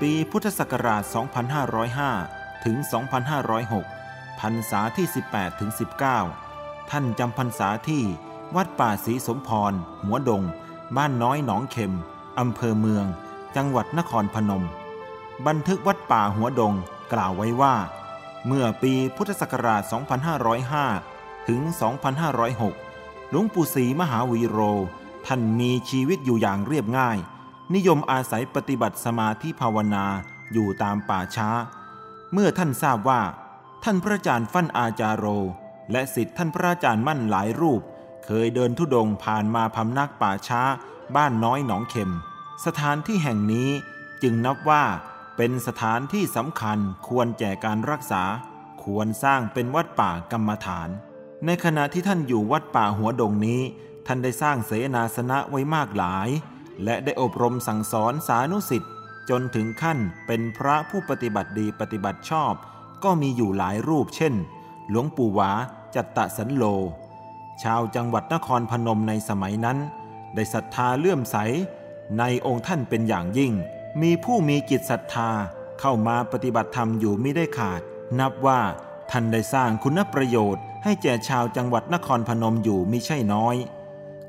ปีพุทธศักราช 2505 ถึง 2506 พรรษาที่ 18 ถึง 19 ท่านจำพรรษาที่วัดป่าศรีสมพร หัวดง บ้านน้อยหนองเข็ม อำเภอเมือง จังหวัดนครพนม บันทึกวัดป่าหัวดงกล่าวไว้ว่า เมื่อปีพุทธศักราช 2505 ถึง 2506 หลวงปู่ศรีมหาวีโร ท่านมีชีวิตอยู่อย่างเรียบง่าย นิยมอาศัยปฏิบัติสมาธิภาวนาอยู่ตามป่าช้า เมื่อท่านทราบว่า ท่านพระอาจารย์ฟั่นอาจารโร และสิทธิท่านพระอาจารย์มั่นหลายรูป เคยเดินทุดงผ่านมาพำนักป่าช้า บ้านน้อยหนองเข็ม สถานที่แห่งนี้จึงนับว่าเป็นสถานที่สำคัญควรแก่การรักษา ควรสร้างเป็นวัดป่ากรรมฐาน ในขณะที่ท่านอยู่วัดป่าหัวดงนี้ ท่านได้สร้างเสนาสนะไว้มากหลาย และได้อบรมสั่งสอนสานุสิทธิ์จนถึงขั้นเป็นพระผู้ปฏิบัติดีปฏิบัติชอบ ก็มีอยู่หลายรูปเช่น หลวงปู่หวาจัตตะสันโล ชาวจังหวัดนครพนมในสมัยนั้น ได้ศรัทธาเลื่อมใส ในองค์ท่านเป็นอย่างยิ่ง มีผู้มีจิตศรัทธาเข้ามาปฏิบัติธรรมอยู่ไม่ได้ขาด นับว่าท่านได้สร้างคุณประโยชน์ ให้แก่ชาวจังหวัดนครพนมอยู่มิใช่น้อย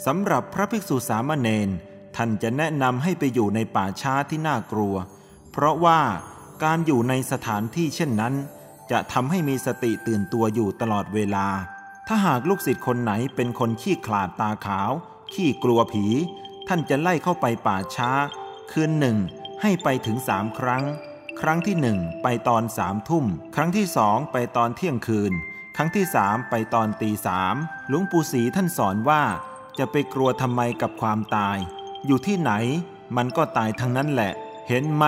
สำหรับพระภิกษุสามเณร ท่านจะแนะนำให้ไปอยู่ในป่าช้าที่น่ากลัว เพราะว่าการอยู่ในสถานที่เช่นนั้น จะทำให้มีสติตื่นตัวอยู่ตลอดเวลา ถ้าหากลูกศิษย์คนไหนเป็นคนขี้ขลาดตาขาว ขี้กลัวผี ท่านจะไล่เข้าไปป่าช้า คืนหนึ่งให้ไปถึงสามครั้ง ครั้งที่หนึ่งไปตอนสามทุ่ม ครั้งที่สองไปตอนเที่ยงคืน ครั้งที่สามไปตอนตีสามหลวงปู่ศรีท่านสอนว่า จะไปกลัวทำไมกับความตาย อยู่ที่ไหน มันก็ตายทั้งนั้นแหละ เห็นไหม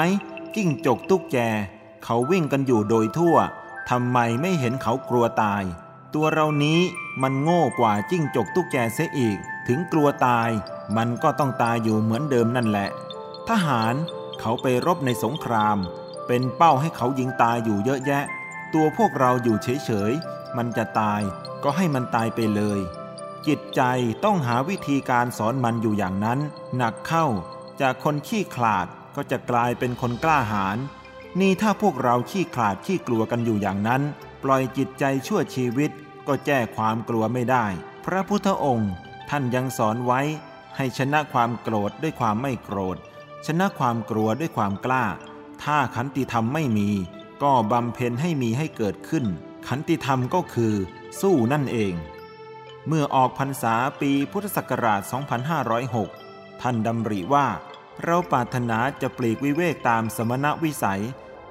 กิ้งจกตุ๊กแก เขาวิ่งกันอยู่โดยทั่วทำไมไม่เห็นเขากลัวตาย ตัวเรานี้มันโง่กว่าจิ้งจกตุ๊กแกเสียอีก ถึงกลัวตาย มันก็ต้องตายอยู่เหมือนเดิมนั่นแหละ ทหารเขาไปรบในสงคราม เป็นเป้าให้เขายิงตายอยู่เยอะแยะ ตัวพวกเราอยู่เฉยๆมันจะตายก็ให้มันตายไปเลย จิตใจต้องหาวิธีการสอนมันอยู่อย่างนั้น หนักเข้าจากคนขี้ขลาดก็จะกลายเป็นคนกล้าหาญนี่ถ้าพวกเราขี้ขลาดขี้กลัวกันอยู่อย่างนั้น ปล่อยจิตใจชั่วชีวิตก็แก้ความกลัวไม่ได้ พระพุทธองค์ท่านยังสอนไว้ ให้ชนะความโกรธด้วยความไม่โกรธ ชนะความกลัวด้วยความกล้า ถ้าขันติธรรมไม่มี ก็บำเพ็ญให้มีให้เกิดขึ้น ขันติธรรมก็คือ สู้นั่นเอง เมื่อออกพรรษาปีพุทธศักราช 2506 ท่านดำริว่า เราปรารถนาจะปลีกวิเวกตามสมณวิสัย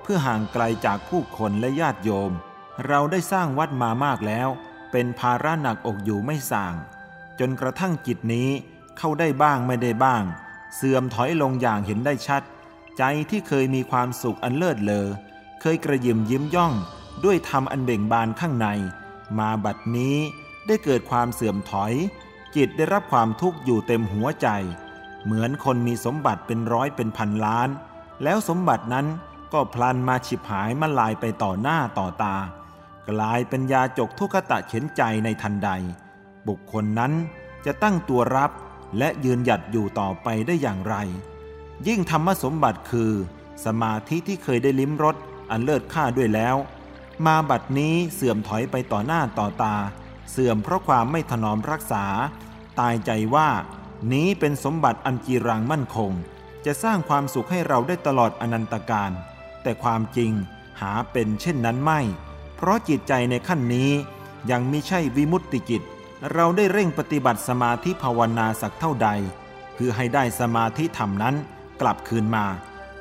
เพื่อห่างไกลจากผู้คนและญาติโยม เราได้สร้างวัดมามากแล้ว เป็นภาระหนักอกอยู่ไม่ส่าง จนกระทั่งจิตนี้เข้าได้บ้างไม่ได้บ้าง เสื่อมถอยลงอย่างเห็นได้ชัด ใจที่เคยมีความสุขอันเลิศเลอ เคยกระยิมยิ้มย่อง ด้วยธรรมอันเบ่งบานข้างใน มาบัดนี้ ได้เกิดความเสื่อมถอย จิตได้รับความทุกข์อยู่เต็มหัวใจ เหมือนคนมีสมบัติเป็นร้อยเป็นพันล้าน แล้วสมบัตินั้นก็พลันมาฉิบหายมาลายไปต่อหน้าต่อตา กลายเป็นยาจกทุกขตะเข็นใจในทันใด บุคคลนั้นจะตั้งตัวรับและยืนหยัดอยู่ต่อไปได้อย่างไร ยิ่งธรรมสมบัติคือ สมาธิที่เคยได้ลิ้มรสอันเลิศค่าด้วยแล้ว มาบัดนี้เสื่อมถอยไปต่อหน้าต่อตา เสื่อมเพราะความไม่ถนอมรักษา ตายใจว่า นี้เป็นสมบัติอันจีรังมั่นคง จะสร้างความสุขให้เราได้ตลอดอนันตการ แต่ความจริงหาเป็นเช่นนั้นไม่ เพราะจิตใจในขั้นนี้ยังมิใช่วิมุตติจิต เราได้เร่งปฏิบัติสมาธิภาวนาสักเท่าใดเพื่อให้ได้สมาธิธรรมนั้นกลับคืนมา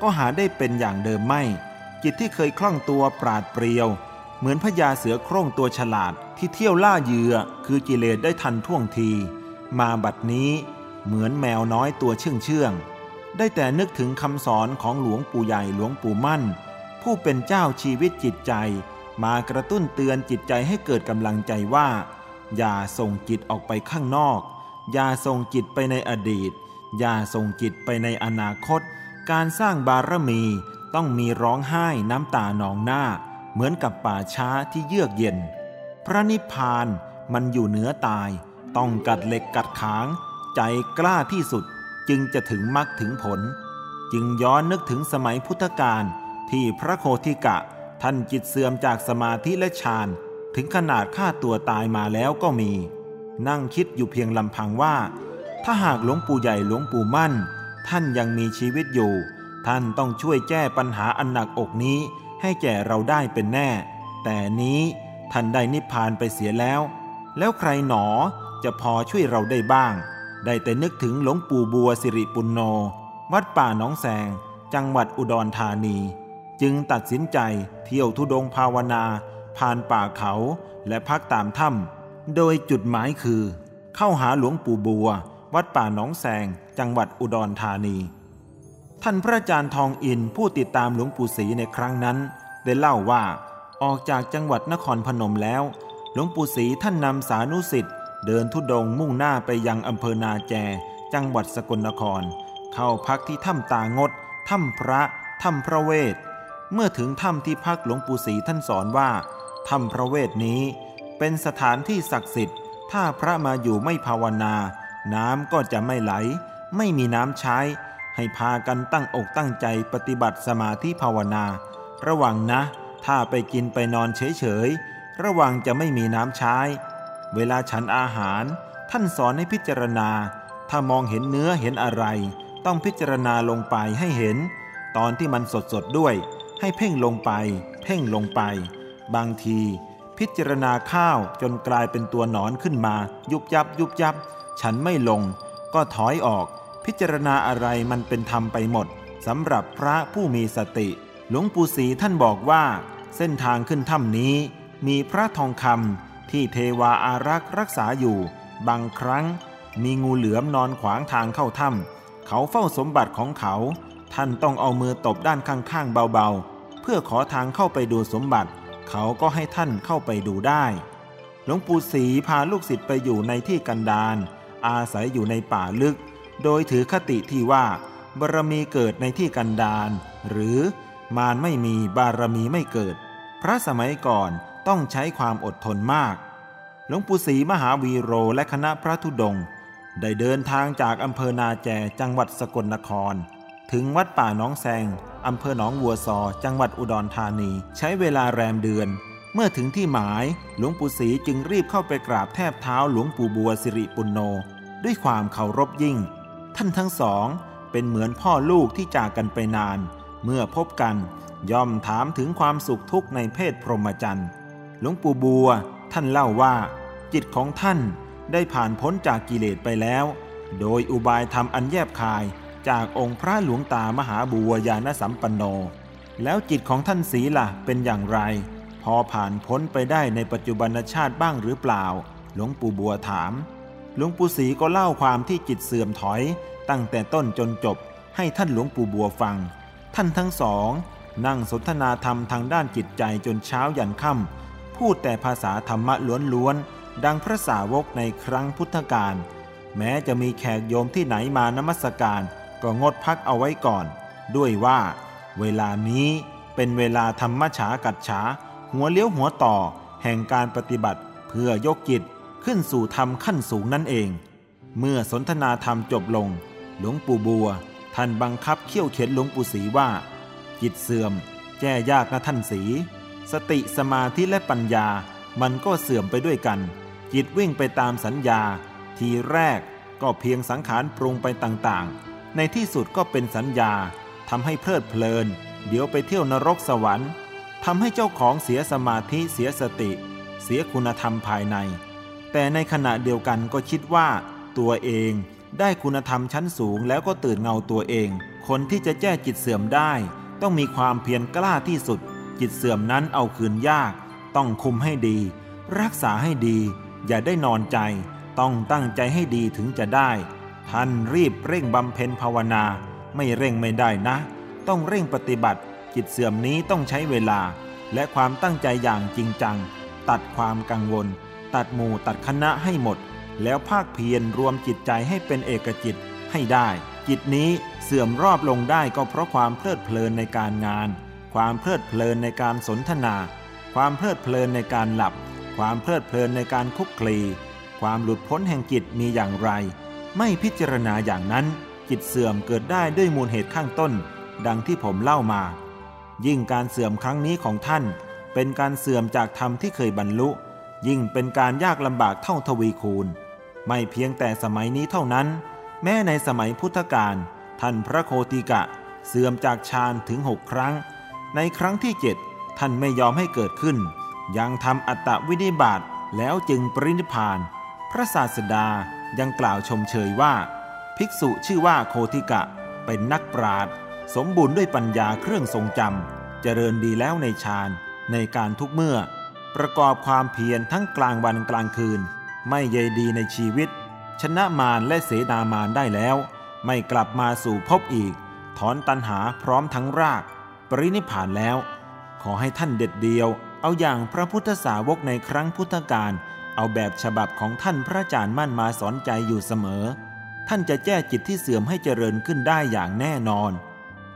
ก็หาได้เป็นอย่างเดิมไม่ จิตที่เคยคล่องตัวปราดเปรียว เหมือนพญาเสือโคร่งตัวฉลาดที่เที่ยวล่าเหยื่อคือกิเลสได้ทันท่วงที มาบัดนี้เหมือนแมวน้อยตัวเชื่องเชื่องได้แต่นึกถึงคำสอนของหลวงปู่ใหญ่หลวงปู่มั่น ผู้เป็นเจ้าชีวิตจิตใจ มากระตุ้นเตือนจิตใจให้เกิดกำลังใจว่า อย่าส่งจิตออกไปข้างนอก อย่าส่งจิตไปในอดีต อย่าส่งจิตไปในอนาคต การสร้างบารมีต้องมีร้องไห้น้ำตาหนองหน้า เหมือนกับป่าช้าที่เยือกเย็น พระนิพพานมันอยู่เหนือตาย ต้องกัดเหล็กกัดขาง ใจกล้าที่สุดจึงจะถึงมรรคถึงผล จึงย้อนนึกถึงสมัยพุทธกาลที่พระโคทิกะ ท่านจิตเสื่อมจากสมาธิและฌานถึงขนาดฆ่าตัวตายมาแล้วก็มี นั่งคิดอยู่เพียงลำพังว่า ถ้าหากหลวงปู่ใหญ่หลวงปู่มั่น ท่านยังมีชีวิตอยู่ ท่านต้องช่วยแก้ปัญหาอันหนักอกนี้ ให้แก่เราได้เป็นแน่ แต่นี้ท่านได้นิพพานไปเสียแล้ว แล้วใครหนอจะพอช่วยเราได้บ้าง ได้แต่นึกถึงหลวงปู่บัวสิริปุณโญวัดป่าหนองแสง จังหวัดอุดรธานี จึงตัดสินใจเที่ยวทุดงภาวนา ผ่านป่าเขาและพักตามถ้ำโดยจุดหมายคือ เข้าหาหลวงปู่บัว วัดป่าหนองแสง จังหวัดอุดรธานี ท่านพระอาจารย์ทองอินผู้ติดตามหลวงปู่ศรีในครั้งนั้น ได้เล่าว่าออกจากจังหวัดนครพนมแล้ว หลวงปู่ศรีท่านนำสานุสิทธิ์เดินทุดงมุ่งหน้าไปยังอำเภอนาแจ จังหวัดสกลนคร เข้าพักที่ถ้ำตางดถ้ำพระถ้ำพระเวท เมื่อถึงถ้ำที่พักหลวงปู่ศรีท่านสอนว่าถ้ำพระเวทนี้ เป็นสถานที่ศักดิ์สิทธิ์ ถ้าพระมาอยู่ไม่ภาวนา น้ำก็จะไม่ไหล ไม่มีน้ำใช้ ให้พากันตั้งอกตั้งใจปฏิบัติสมาธิภาวนา ระวังนะ ถ้าไปกินไปนอนเฉยๆ ระวังจะไม่มีน้ำใช้ เวลาฉันอาหาร ท่านสอนให้พิจารณา ถ้ามองเห็นเนื้อเห็นอะไร ต้องพิจารณาลงไปให้เห็น ตอนที่มันสดสดด้วย ให้เพ่งลงไป เพ่งลงไป บางที พิจารณาข้าวจนกลายเป็นตัวหนอนขึ้นมา ยุบยับยุบยับ ฉันไม่ลง ก็ถอยออก พิจารณาอะไรมันเป็นธรรมไปหมดสำหรับพระผู้มีสติ หลวงปู่ศรีท่านบอกว่า เส้นทางขึ้นถ้ำนี้ มีพระทองคำที่เทวาอารักษ์รักษาอยู่ บางครั้ง มีงูเหลือมนอนขวางทางเข้าถ้ำเขาเฝ้าสมบัติของเขา ท่านต้องเอามือตบด้านข้างๆเบาๆ เพื่อขอทางเข้าไปดูสมบัติ เขาก็ให้ท่านเข้าไปดูได้หลวงปู่ศรีพาลูกศิษย์ไปอยู่ในที่กันดารอาศัยอยู่ในป่าลึก โดยถือคติที่ว่าบารมีเกิดในที่กันดารหรือมารไม่มีบารมีไม่เกิด พระสมัยก่อนต้องใช้ความอดทนมาก หลวงปู่ศรีมหาวีโรและคณะพระธุดงได้เดินทางจากอำเภอนาแจจังหวัดสกลนคร ถึงวัดป่าน้องแซงอำเภอหนองวัวซอ จังหวัดอุดรธานี ใช้เวลาแรมเดือน เมื่อถึงที่หมายหลวงปู่ศรีจึงรีบเข้าไปกราบแทบเท้าหลวงปู่บัวสิริปุณโญด้วยความเคารพยิ่ง ท่านทั้งสองเป็นเหมือนพ่อลูกที่จากกันไปนาน เมื่อพบกันย่อมถามถึงความสุขทุกข์ในเพศพรหมจรรย์หลวงปู่บัวท่านเล่าว่า จิตของท่านได้ผ่านพ้นจากกิเลสไปแล้ว โดยอุบายธรรมอันแยบคายจากองค์พระหลวงตามหาบัวยานสัมปันโน แล้วจิตของท่านสีละ่ะเป็นอย่างไร พอผ่านพ้นไปได้ในปัจจุบันชาติบ้างหรือเปล่า หลวงปู่บัวถาม หลวงปู่ศรีก็เล่าความที่จิตเสื่อมถอย ตั้งแต่ต้นจนจบให้ท่านหลวงปู่บัวฟัง ท่านทั้งสอง นั่งสนทนาธรรมทางด้านจิตใจจนเช้ายันค่ำพูดแต่ภาษาธรรมะล้วนๆดังพระสาวกในครั้งพุทธกาลแม้จะมีแขกโยมที่ไหนมานมัสการ ก็งดพักเอาไว้ก่อน ด้วยว่า เวลานี้เป็นเวลาธรรมฉากัดฉาหัวเลี้ยวหัวต่อ แห่งการปฏิบัติเพื่อยกจิต ขึ้นสู่ธรรมขั้นสูงนั่นเอง เมื่อสนทนาธรรมจบลง หลวงปู่บัว ท่านบังคับเขี่ยวเข็นหลวงปู่ศรีว่า จิตเสื่อม แก้ยากนะท่านสีสติสมาธิและปัญญา มันก็เสื่อมไปด้วยกัน จิตวิ่งไปตามสัญญา ทีแรกก็เพียงสังขารปรุงไปต่างๆ ในที่สุดก็เป็นสัญญาทำให้เพลิดเพลิน เดี๋ยวไปเที่ยวนรกสวรรค์ทำให้เจ้าของเสียสมาธิเสียสติ เสียคุณธรรมภายใน แต่ในขณะเดียวกันก็คิดว่า ตัวเองได้คุณธรรมชั้นสูงแล้วก็ตื่นเงาตัวเอง คนที่จะแก้จิตเสื่อมได้ ต้องมีความเพียรกล้าที่สุด จิตเสื่อมนั้นเอาคืนยาก ต้องคุมให้ดี รักษาให้ดี อย่าได้นอนใจ ต้องตั้งใจให้ดีถึงจะได้ ท่านรีบเร่งบำเพ็ญภาวนา ไม่เร่งไม่ได้นะ ต้องเร่งปฏิบัติ จิตเสื่อมนี้ต้องใช้เวลา และความตั้งใจอย่างจริงจัง ตัดความกังวล ตัดหมู่ตัดคณะให้หมด แล้วภาคเพียรรวมจิตใจให้เป็นเอกจิตให้ได้ จิตนี้เสื่อมรอบลงได้ก็เพราะความเพลิดเพลินในการงาน ความเพลิดเพลินในการสนทนา ความเพลิดเพลินในการหลับ ความเพลิดเพลินในการคุกคลี ความหลุดพ้นแห่งจิตมีอย่างไร ไม่พิจารณาอย่างนั้น จิตเสื่อมเกิดได้ด้วยมูลเหตุข้างต้น ดังที่ผมเล่ามา ยิ่งการเสื่อมครั้งนี้ของท่าน เป็นการเสื่อมจากธรรมที่เคยบรรลุ ยิ่งเป็นการยากลำบากเท่าทวีคูณ ไม่เพียงแต่สมัยนี้เท่านั้น แม้ในสมัยพุทธกาลท่านพระโคติกะ เสื่อมจากฌานถึงหกครั้ง ในครั้งที่เจ็ดท่านไม่ยอมให้เกิดขึ้น ยังทำอัตตวินิบาตแล้วจึงปรินิพาน พระศาสดายังกล่าวชมเชยว่า ภิกษุชื่อว่าโคติกะเป็นนักปราดสมบูรณ์ด้วยปัญญาเครื่องทรงจำเจริญดีแล้วในฌานในการทุกเมื่อ ประกอบความเพียรทั้งกลางวันกลางคืน ไม่เยดีในชีวิต ชนะมารและเสนามารได้แล้ว ไม่กลับมาสู่พบอีก ถอนตันหาพร้อมทั้งราก ปรินิพานแล้ว ขอให้ท่านเด็ดเดียว เอาอย่างพระพุทธสาวกในครั้งพุทธกาลเอาแบบฉบับของท่านพระอาจารย์มั่นมาสอนใจอยู่เสมอ ท่านจะแก้จิตที่เสื่อมให้เจริญขึ้นได้อย่างแน่นอน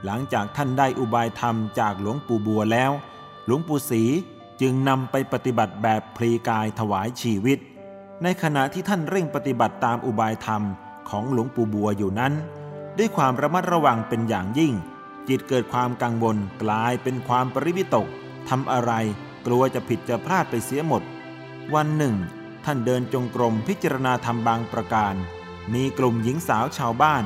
หลังจากท่านได้อุบายธรรมจากหลวงปู่บัวแล้ว หลวงปู่ศรี จึงนำไปปฏิบัติแบบพลีกายถวายชีวิต ในขณะที่ท่านเร่งปฏิบัติตามอุบายธรรมของหลวงปู่บัวอยู่นั้น ด้วยความระมัดระวังเป็นอย่างยิ่ง จิตเกิดความกังวลกลายเป็นความปริวิตกทำอะไรกลัวจะผิดจะพลาดไปเสียหมด วันหนึ่ง ท่านเดินจงกรมพิจารณาธรรมบางประการ มีกลุ่มหญิงสาวชาวบ้าน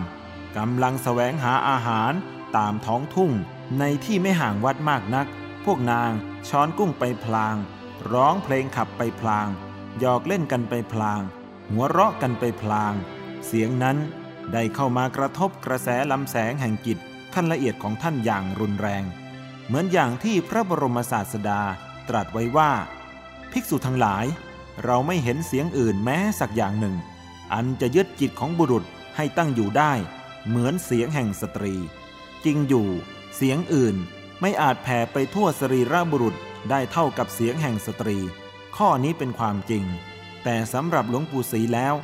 กำลังแสวงหาอาหารตามท้องทุ่งในที่ไม่ห่างวัดมากนัก พวกนางช้อนกุ้งไปพลาง ร้องเพลงขับไปพลาง หยอกเล่นกันไปพลาง หัวเราะกันไปพลาง เสียงนั้นได้เข้ามากระทบกระแสลำแสงแห่งจิตขั้นละเอียดของท่านอย่างรุนแรง เหมือนอย่างที่พระบรมศาสดาตรัสไว้ว่า ภิกษุทั้งหลาย เราไม่เห็นเสียงอื่นแม้สักอย่างหนึ่ง อันจะยึดจิตของบุรุษให้ตั้งอยู่ได้ เหมือนเสียงแห่งสตรี จริงอยู่ เสียงอื่น ไม่อาจแผ่ไปทั่วสรีระบุรุษได้เท่ากับเสียงแห่งสตรี ข้อนี้เป็นความจริง แต่สำหรับหลวงปู่ศรีแล้ว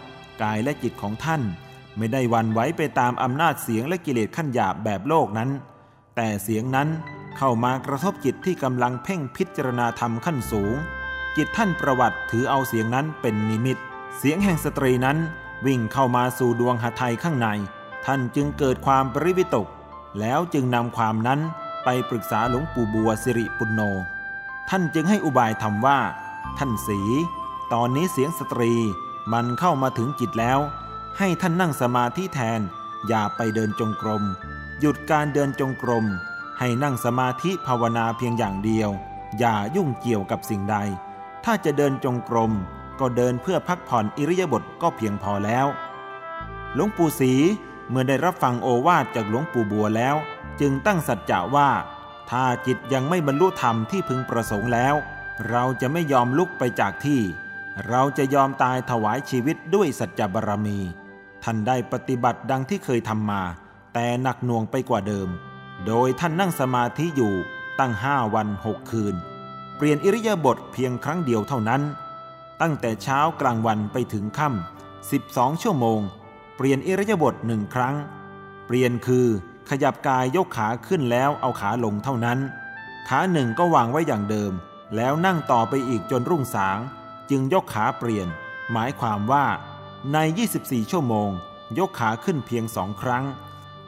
กายและจิตของท่าน ไม่ได้วันไหวไปตามอำนาจเสียงและกิเลสขั้นหยาบแบบโลกนั้น แต่เสียงนั้นเข้ามากระทบจิตที่กำลังเพ่งพิจารณาธรรมขั้นสูง จิตท่านประวัติถือเอาเสียงนั้นเป็นนิมิต เสียงแห่งสตรีนั้นวิ่งเข้ามาสู่ดวงหทัยข้างใน ท่านจึงเกิดความปริวิตก แล้วจึงนำความนั้น ไปปรึกษาหลวงปู่บัวสิริปุณโญท่านจึงให้อุบายทำว่า ท่านสี ตอนนี้เสียงสตรีมันเข้ามาถึงจิตแล้ว ให้ท่านนั่งสมาธิแทน อย่าไปเดินจงกรม หยุดการเดินจงกรม ให้นั่งสมาธิภาวนาเพียงอย่างเดียว อย่ายุ่งเกี่ยวกับสิ่งใด ถ้าจะเดินจงกรม ก็เดินเพื่อพักผ่อนอิริยาบถก็เพียงพอแล้ว หลวงปู่ศรีเมื่อได้รับฟังโอวาทจากหลวงปู่บัวแล้ว จึงตั้งสัจจะว่า ถ้าจิตยังไม่บรรลุธรรมที่พึงประสงค์แล้ว เราจะไม่ยอมลุกไปจากที่ เราจะยอมตายถวายชีวิตด้วยสัจจบารมี ท่านได้ปฏิบัติดังที่เคยทำมา แต่หนักหน่วงไปกว่าเดิม โดยท่านนั่งสมาธิอยู่ตั้งห้าวันหกคืน เปลี่ยนอิริยาบถเพียงครั้งเดียวเท่านั้น ตั้งแต่เช้ากลางวันไปถึงค่ำสิบสองชั่วโมง เปลี่ยนอิริยาบถหนึ่งครั้ง เปลี่ยนคือ ขยับกายยกขาขึ้นแล้วเอาขาลงเท่านั้น ขาหนึ่งก็วางไว้อย่างเดิม แล้วนั่งต่อไปอีกจนรุ่งสาง จึงยกขาเปลี่ยน หมายความว่า ใน 24 ชั่วโมง ยกขาขึ้นเพียงสองครั้ง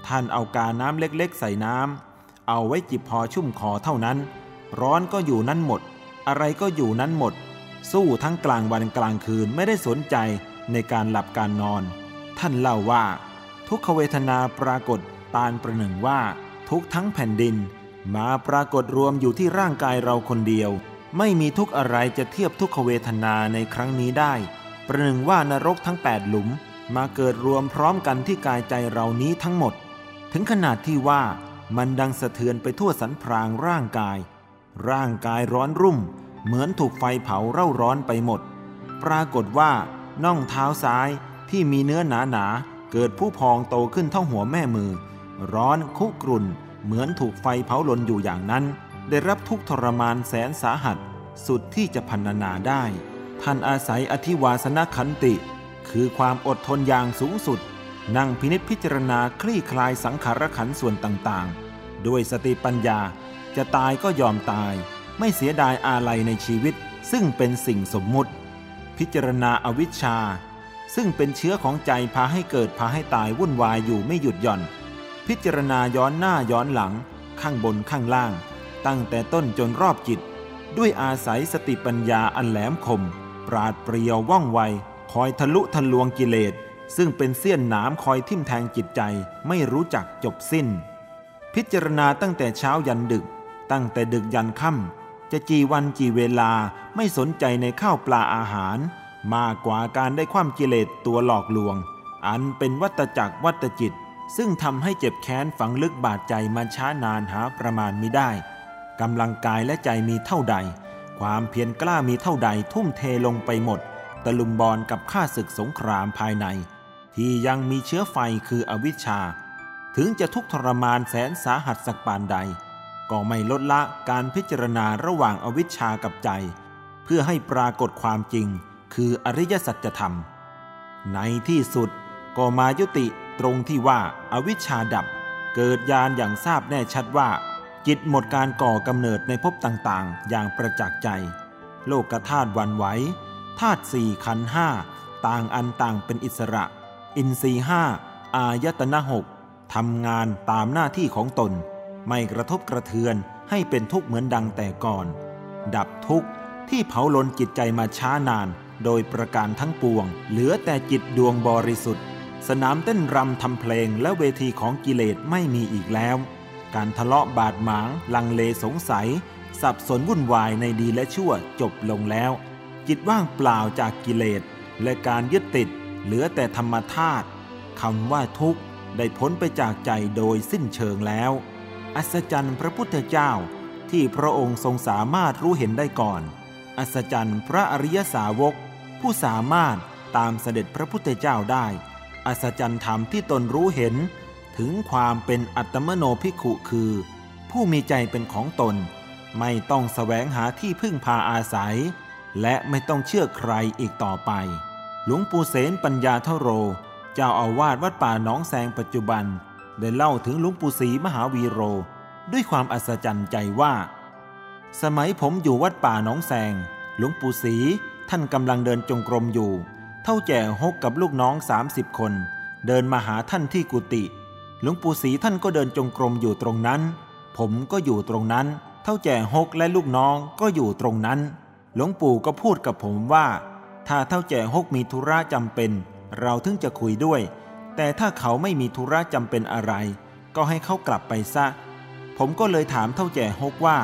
ท่านเอากาน้ำเล็กๆ ใส่น้ำเอาไว้จิบพอชุ่มคอเท่านั้น ร้อนก็อยู่นั้นหมด อะไรก็อยู่นั้นหมด สู้ทั้งกลางวันกลางคืนไม่ได้สนใจในการหลับการนอน ท่านเล่าว่า ทุกขเวทนาปรากฏ ปานประหนึ่งว่า ทุกทั้งแผ่นดิน มาปรากฏรวมอยู่ที่ร่างกายเราคนเดียว ไม่มีทุกอะไรจะเทียบทุกขเวทนาในครั้งนี้ได้ ประหนึ่งว่านรกทั้งแปดหลุม มาเกิดรวมพร้อมกันที่กายใจเรานี้ทั้งหมด ถึงขนาดที่ว่ามันดังสะเทือนไปทั่วสันพรางร่างกาย ร่างกายร้อนรุ่ม เหมือนถูกไฟเผาเร่าร้อนไปหมด ปรากฏว่าน่องเท้าซ้ายที่มีเนื้อหนาหนาเกิดผู้พองโตขึ้นเท่าหัวแม่มือ ร้อนคุกรุ่น เหมือนถูกไฟเผาลนอยู่อย่างนั้น ได้รับทุกทรมานแสนสาหัส สุดที่จะพันนาได้ ท่านอาศัยอธิวาสนขันติ คือความอดทนอย่างสูงสุด นั่งพินิจพิจารณาคลี่คลายสังขารขันส่วนต่างๆ ด้วยสติปัญญาจะตายก็ยอมตาย ไม่เสียดายอาลัยในชีวิต ซึ่งเป็นสิ่งสมมุติ พิจารณาอวิชชา ซึ่งเป็นเชื้อของใจพาให้เกิดพาให้ตายวุ่นวายอยู่ไม่หยุดหย่อน พิจารณาย้อนหน้าย้อนหลัง ข้างบนข้างล่าง ตั้งแต่ต้นจนรอบจิต ด้วยอาศัยสติปัญญาอันแหลมคม ปราดเปรียวว่องไว คอยทะลุทะลวงกิเลส ซึ่งเป็นเสี้ยนหนามคอยทิ่มแทงจิตใจไม่รู้จักจบสิ้น พิจารณาตั้งแต่เช้ายันดึก ตั้งแต่ดึกยันค่ำจะจีวันจีเวลาไม่สนใจในข้าวปลาอาหาร มากกว่าการได้ความกิเลสตัวหลอกลวง อันเป็นวัตจักรวัตจิต ซึ่งทำให้เจ็บแค้นฝังลึกบาดใจมาช้านานหาประมาณไม่ได้กำลังกายและใจมีเท่าใด ความเพียรกล้ามีเท่าใดทุ่มเทลงไปหมด ตะลุมบอลกับข้าศึกสงครามภายใน ที่ยังมีเชื้อไฟคืออวิชชา ถึงจะทุกทรมานแสนสาหัสสักปานใด ก็ไม่ลดละการพิจารณาระหว่างอวิชชากับใจ เพื่อให้ปรากฏความจริง คืออริยสัจธรรม ในที่สุดก็มายุติ ตรงที่ว่าอาวิชชาดับ เกิดญาณอย่างทราบแน่ชัดว่า จิตหมดการก่อกำเนิดในภพต่างๆ อย่างประจักษ์ใจ โลกธาตุวันไหวธาตุสี่ขันห้าต่างอันต่างเป็นอิสระ อินทรีห้าอายตนะหกทำงานตามหน้าที่ของตน ไม่กระทบกระเทือนให้เป็นทุกข์เหมือนดังแต่ก่อน ดับทุกข์ที่เผาลนจิตใจมาช้านาน โดยประการทั้งปวง เหลือแต่จิตดวงบริสุทธิ์ สนามเต้นรำทำเพลงและเวทีของกิเลสไม่มีอีกแล้ว การทะเลาะบาดหมาง ลังเลสงสัย สับสนวุ่นวายในดีและชั่วจบลงแล้ว จิตว่างเปล่าจากกิเลส และการยึดติด เหลือแต่ธรรมธาตุคำว่าทุกข์ได้พ้นไปจากใจโดยสิ้นเชิงแล้ว อัศจรรย์พระพุทธเจ้าที่พระองค์ทรงสามารถรู้เห็นได้ก่อน อัศจรรย์พระอริยสาวก ผู้สามารถตามเสด็จพระพุทธเจ้าได้ อัศจรรย์ธรรมที่ตนรู้เห็น ถึงความเป็นอัตมโนภิกขุคือ ผู้มีใจเป็นของตน ไม่ต้องแสวงหาที่พึ่งพาอาศัย และไม่ต้องเชื่อใครอีกต่อไป หลวงปู่เสนปัญญาเทโร เจ้าอาวาสวัดป่าหนองแสงปัจจุบัน ได้เล่าถึงหลวงปู่ศรีมหาวีโร ด้วยความอัศจรรย์ใจว่า สมัยผมอยู่วัดป่าหนองแสงหลวงปู่ศรีท่านกำลังเดินจงกรมอยู่ เท่าแก่ฮกกับลูกน้อง 30 คน เดินมาหาท่านที่กุฏิหลวงปู่ศรีท่านก็เดินจงกรมอยู่ตรงนั้น ผมก็อยู่ตรงนั้น เท่าแก่ฮกและลูกน้องก็อยู่ตรงนั้น หลวงปู่ก็พูดกับผมว่า ถ้าเท่าแก่ฮกมีธุระจำเป็น เราถึงจะคุยด้วย แต่ถ้าเขาไม่มีธุระจำเป็นอะไร ก็ให้เขากลับไปซะ ผมก็เลยถามเท่าแก่ฮกว่า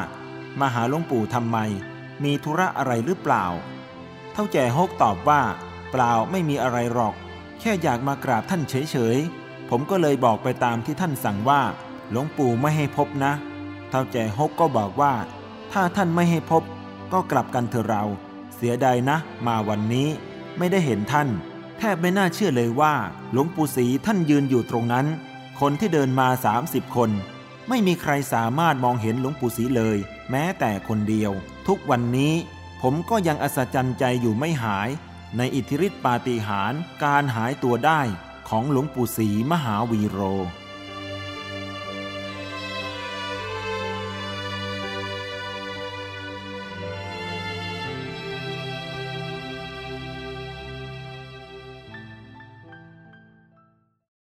มาหาหลวงปู่ทำไม มีธุระอะไรหรือเปล่า เท่าแก่ฮกตอบว่า ปล่าไม่มีอะไรหรอก แค่อยากมากราบท่านเฉยๆ ผมก็เลยบอกไปตามที่ท่านสั่งว่า หลวงปู่ไม่ให้พบนะ เท่าแก่ฮกก็บอกว่า ถ้าท่านไม่ให้พบ ก็กลับกันเถอะเรา เสียดายนะ มาวันนี้ ไม่ได้เห็นท่าน แทบไม่น่าเชื่อเลยว่า หลวงปู่ศรีท่านยืนอยู่ตรงนั้น คนที่เดินมา 30 คน ไม่มีใครสามารถมองเห็นหลวงปู่ศรีเลย แม้แต่คนเดียว ทุกวันนี้ผมก็ยังอัศจรรย์ใจอยู่ไม่หาย ในอิทธิฤทธิปาฏิหาริย์การหายตัวได้ของหลวงปู่ศรีมหาวีโร